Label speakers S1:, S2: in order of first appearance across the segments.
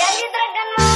S1: Jadi terkan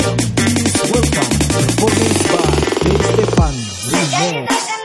S2: Welcome, to performance by Stefan Remix.